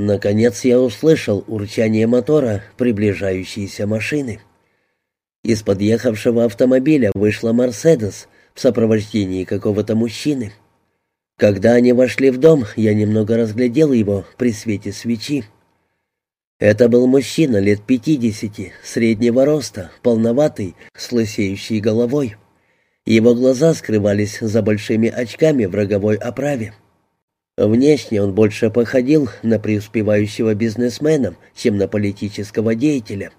Наконец я услышал урчание мотора приближающейся машины. Из подъехавшего автомобиля вышла «Мерседес» в сопровождении какого-то мужчины. Когда они вошли в дом, я немного разглядел его при свете свечи. Это был мужчина лет пятидесяти, среднего роста, полноватый, с лысеющей головой. Его глаза скрывались за большими очками в роговой оправе. Внешне он больше походил на преуспевающего бизнесмена, чем на политического деятеля.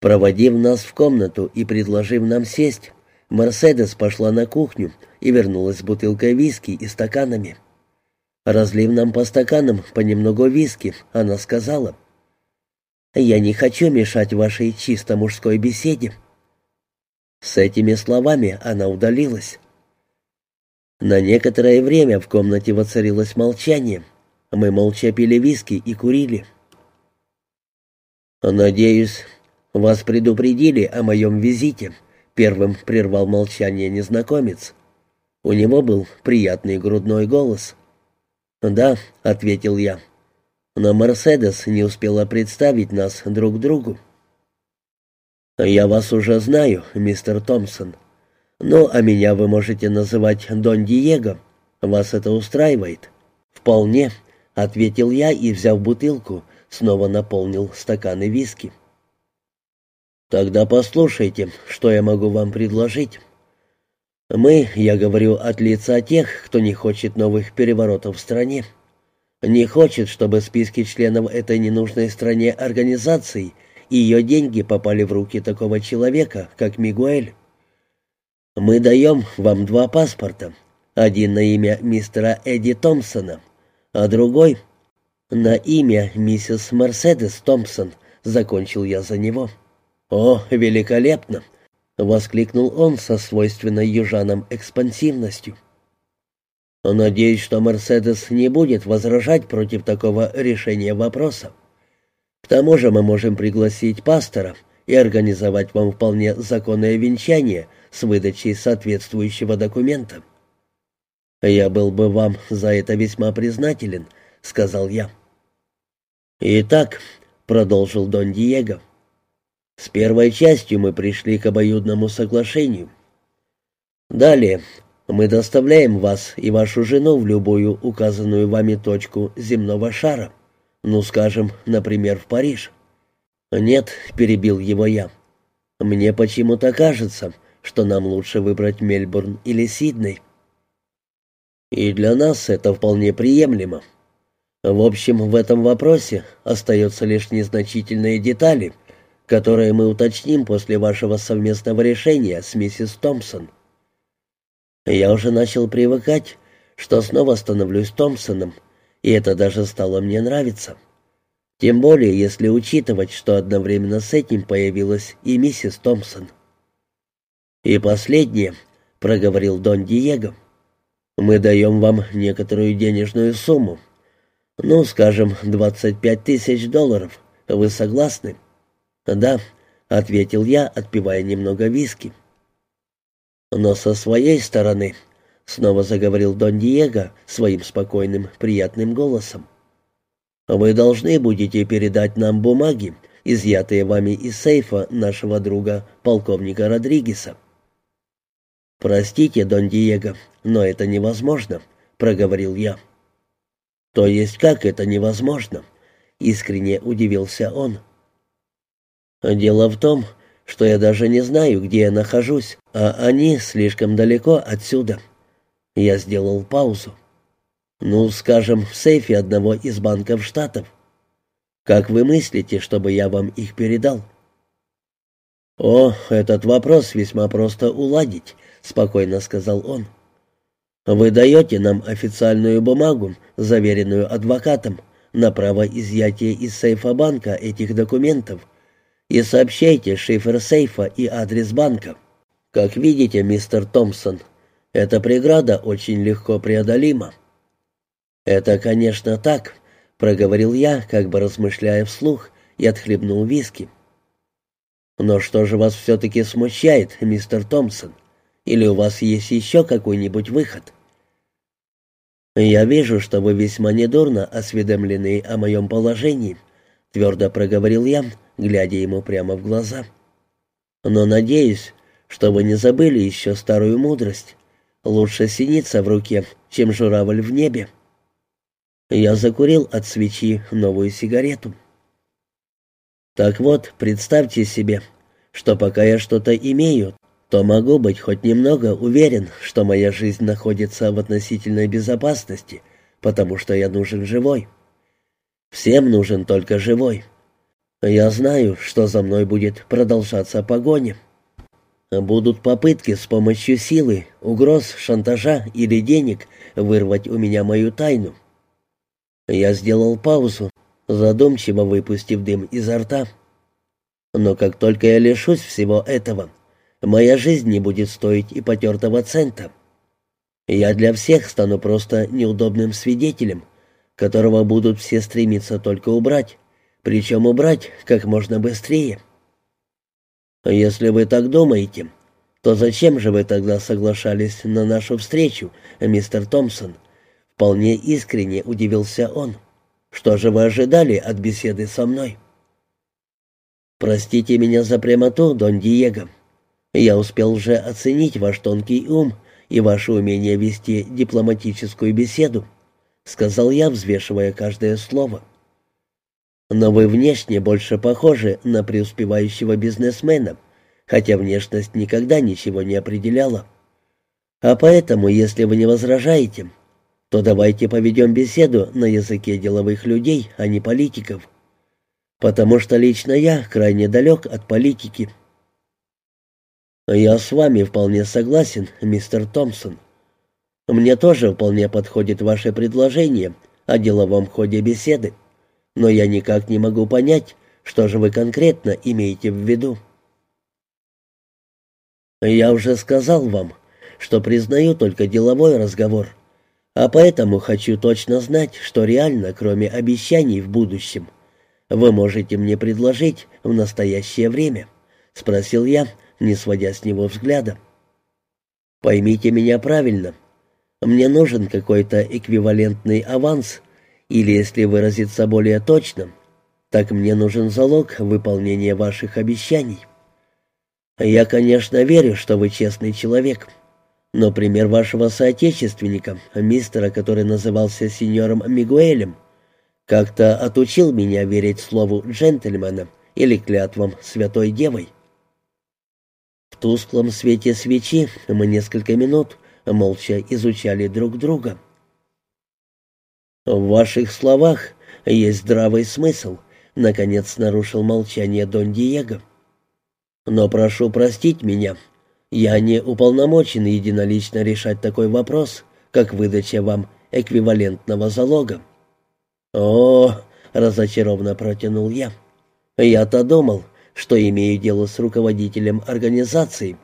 Проводив нас в комнату и предложив нам сесть, Мерседес пошла на кухню и вернулась с бутылкой виски и стаканами. Разлив нам по стаканам понемногу виски, она сказала, «Я не хочу мешать вашей чисто мужской беседе». С этими словами она удалилась. На некоторое время в комнате воцарилось молчание. Мы молча пили виски и курили. «Надеюсь, вас предупредили о моем визите», — первым прервал молчание незнакомец. У него был приятный грудной голос. «Да», — ответил я. «Но Мерседес не успела представить нас друг другу». «Я вас уже знаю, мистер Томпсон. Ну, а меня вы можете называть Дон Диего. Вас это устраивает?» «Вполне», — ответил я и, взяв бутылку, снова наполнил стаканы виски. «Тогда послушайте, что я могу вам предложить». Мы, я говорю от лица тех, кто не хочет новых переворотов в стране. Не хочет, чтобы списки членов этой ненужной стране организации и ее деньги попали в руки такого человека, как Мигуэль. Мы даем вам два паспорта. Один на имя мистера Эдди Томпсона, а другой на имя миссис Мерседес Томпсон, закончил я за него. О, великолепно! — воскликнул он со свойственной южанам экспансивностью. «Надеюсь, что Мерседес не будет возражать против такого решения вопроса. К тому же мы можем пригласить пастора и организовать вам вполне законное венчание с выдачей соответствующего документа». «Я был бы вам за это весьма признателен», — сказал я. «Итак», — продолжил Дон Диего, — с первой частью мы пришли к обоюдному соглашению. Далее мы доставляем вас и вашу жену в любую указанную вами точку земного шара. Ну, скажем, например, в Париж. Нет, перебил его я. Мне почему-то кажется, что нам лучше выбрать Мельбурн или Сидней. И для нас это вполне приемлемо. В общем, в этом вопросе остаются лишь незначительные детали — которые мы уточним после вашего совместного решения с миссис Томпсон. Я уже начал привыкать, что снова становлюсь Томпсоном, и это даже стало мне нравиться. Тем более, если учитывать, что одновременно с этим появилась и миссис Томпсон. «И последнее», — проговорил Дон Диего, — «мы даем вам некоторую денежную сумму. Ну, скажем, 25 тысяч долларов. Вы согласны?» «Да», — ответил я, отпивая немного виски. «Но со своей стороны», — снова заговорил Дон Диего своим спокойным, приятным голосом, «вы должны будете передать нам бумаги, изъятые вами из сейфа нашего друга, полковника Родригеса». «Простите, Дон Диего, но это невозможно», — проговорил я. «То есть как это невозможно?» — искренне удивился он. Дело в том, что я даже не знаю, где я нахожусь, а они слишком далеко отсюда. Я сделал паузу. Ну, скажем, в сейфе одного из банков штатов. Как вы мыслите, чтобы я вам их передал? О, этот вопрос весьма просто уладить, спокойно сказал он. Вы даете нам официальную бумагу, заверенную адвокатом, на право изъятия из сейфа банка этих документов и сообщайте шифр сейфа и адрес банка. Как видите, мистер Томпсон, эта преграда очень легко преодолима». «Это, конечно, так», — проговорил я, как бы размышляя вслух, и отхлебнул виски. «Но что же вас все-таки смущает, мистер Томпсон? Или у вас есть еще какой-нибудь выход?» «Я вижу, что вы весьма недурно осведомлены о моем положении», — твердо проговорил я, глядя ему прямо в глаза. «Но надеюсь, что вы не забыли еще старую мудрость. Лучше синица в руке, чем журавль в небе». Я закурил от свечи новую сигарету. «Так вот, представьте себе, что пока я что-то имею, то могу быть хоть немного уверен, что моя жизнь находится в относительной безопасности, потому что я нужен живой. Всем нужен только живой. Я знаю, что за мной будет продолжаться погоня. Будут попытки с помощью силы, угроз, шантажа или денег вырвать у меня мою тайну. Я сделал паузу, задумчиво выпустив дым изо рта. Но как только я лишусь всего этого, моя жизнь не будет стоить и потертого цента. Я для всех стану просто неудобным свидетелем, которого будут все стремиться только убрать, причем убрать как можно быстрее. Если вы так думаете, то зачем же вы тогда соглашались на нашу встречу, мистер Томпсон? Вполне искренне удивился он. Что же вы ожидали от беседы со мной? Простите меня за прямоту, Дон Диего. Я успел уже оценить ваш тонкий ум и ваше умение вести дипломатическую беседу, сказал я, взвешивая каждое слово. Но вы внешне больше похожи на преуспевающего бизнесмена, хотя внешность никогда ничего не определяла. А поэтому, если вы не возражаете, то давайте поведем беседу на языке деловых людей, а не политиков. Потому что лично я крайне далек от политики. Я с вами вполне согласен, мистер Томпсон. Мне тоже вполне подходит ваше предложение о деловом ходе беседы но я никак не могу понять, что же вы конкретно имеете в виду. Я уже сказал вам, что признаю только деловой разговор, а поэтому хочу точно знать, что реально, кроме обещаний в будущем, вы можете мне предложить в настоящее время, спросил я, не сводя с него взгляда. Поймите меня правильно. Мне нужен какой-то эквивалентный аванс или, если выразиться более точно, так мне нужен залог выполнения ваших обещаний. Я, конечно, верю, что вы честный человек, но пример вашего соотечественника, мистера, который назывался сеньором Мигуэлем, как-то отучил меня верить слову джентльмена или клятвам святой девой. В тусклом свете свечи мы несколько минут молча изучали друг друга. «В ваших словах есть здравый смысл», — наконец нарушил молчание Дон Диего. «Но прошу простить меня. Я не уполномочен единолично решать такой вопрос, как выдача вам эквивалентного залога». «О!» — разочарованно протянул я. «Я-то думал, что имею дело с руководителем организации,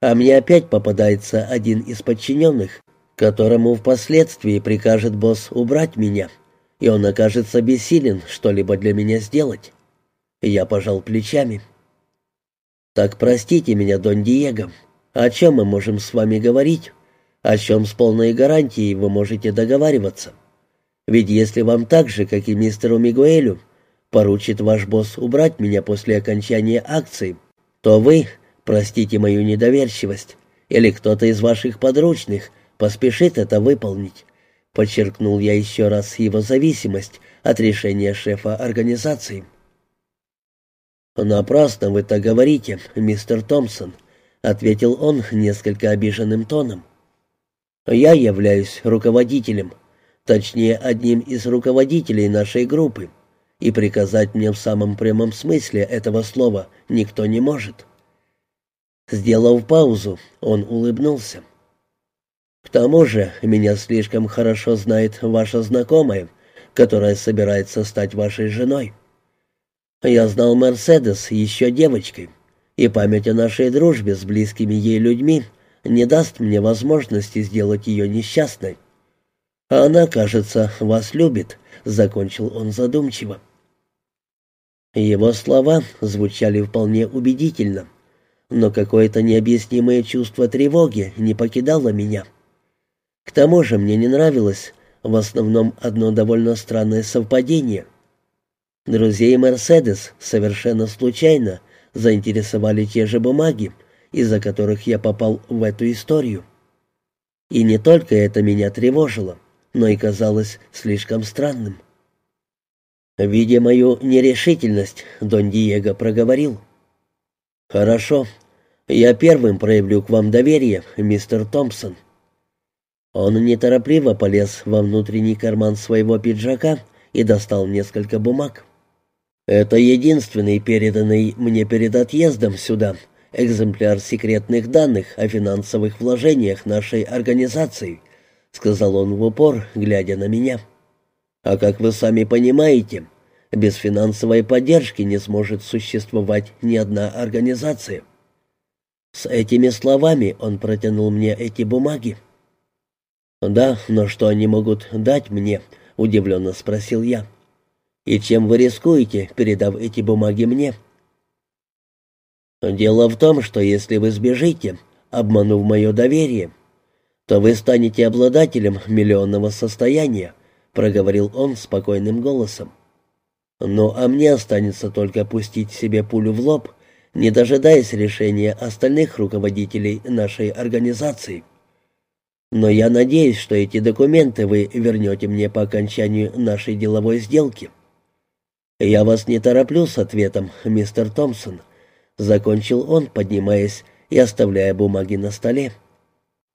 а мне опять попадается один из подчиненных, которому впоследствии прикажет босс убрать меня, и он окажется бессилен что-либо для меня сделать. Я пожал плечами. «Так простите меня, Дон Диего, о чем мы можем с вами говорить? О чем с полной гарантией вы можете договариваться? Ведь если вам так же, как и мистеру Мигуэлю, поручит ваш босс убрать меня после окончания акции, то вы, простите мою недоверчивость, или кто-то из ваших подручных — поспешит это выполнить. Подчеркнул я еще раз его зависимость от решения шефа организации. «Напрасно вы так говорите, мистер Томпсон», — ответил он несколько обиженным тоном. «Я являюсь руководителем, точнее, одним из руководителей нашей группы, и приказать мне в самом прямом смысле этого слова никто не может». Сделав паузу, он улыбнулся. К тому же меня слишком хорошо знает ваша знакомая, которая собирается стать вашей женой. Я знал Мерседес еще девочкой, и память о нашей дружбе с близкими ей людьми не даст мне возможности сделать ее несчастной. А она, кажется, вас любит, — закончил он задумчиво. Его слова звучали вполне убедительно, но какое-то необъяснимое чувство тревоги не покидало меня. К тому же мне не нравилось, в основном одно довольно странное совпадение. Друзей Мерседес совершенно случайно заинтересовали те же бумаги, из-за которых я попал в эту историю. И не только это меня тревожило, но и казалось слишком странным. Видя мою нерешительность, Дон Диего проговорил. «Хорошо, я первым проявлю к вам доверие, мистер Томпсон». Он неторопливо полез во внутренний карман своего пиджака и достал несколько бумаг. «Это единственный переданный мне перед отъездом сюда экземпляр секретных данных о финансовых вложениях нашей организации», сказал он в упор, глядя на меня. «А как вы сами понимаете, без финансовой поддержки не сможет существовать ни одна организация». С этими словами он протянул мне эти бумаги. «Да, но что они могут дать мне?» — удивленно спросил я. «И чем вы рискуете, передав эти бумаги мне?» «Дело в том, что если вы сбежите, обманув мое доверие, то вы станете обладателем миллионного состояния», — проговорил он спокойным голосом. «Ну, а мне останется только пустить себе пулю в лоб, не дожидаясь решения остальных руководителей нашей организации. Но я надеюсь, что эти документы вы вернете мне по окончанию нашей деловой сделки». «Я вас не тороплю с ответом, мистер Томпсон», — закончил он, поднимаясь и оставляя бумаги на столе.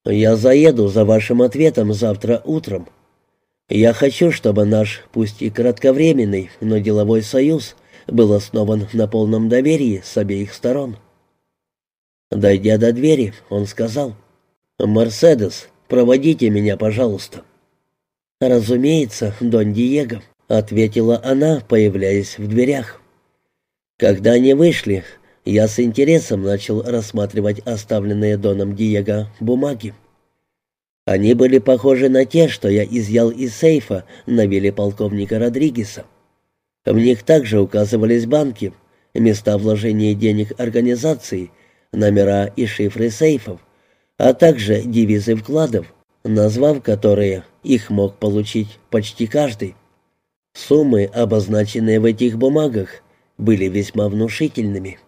«Я заеду за вашим ответом завтра утром. Я хочу, чтобы наш, пусть и кратковременный, но деловой союз был основан на полном доверии с обеих сторон». Дойдя до двери, он сказал, «Мерседес, проводите меня, пожалуйста». «Разумеется, Дон Диего», — ответила она, появляясь в дверях. Когда они вышли, я с интересом начал рассматривать оставленные Доном Диего бумаги. Они были похожи на те, что я изъял из сейфа на вилле полковника Родригеса. В них также указывались банки, места вложения денег организации, номера и шифры сейфов, а также девизы вкладов, назвав которые их мог получить почти каждый. Суммы, обозначенные в этих бумагах, были весьма внушительными.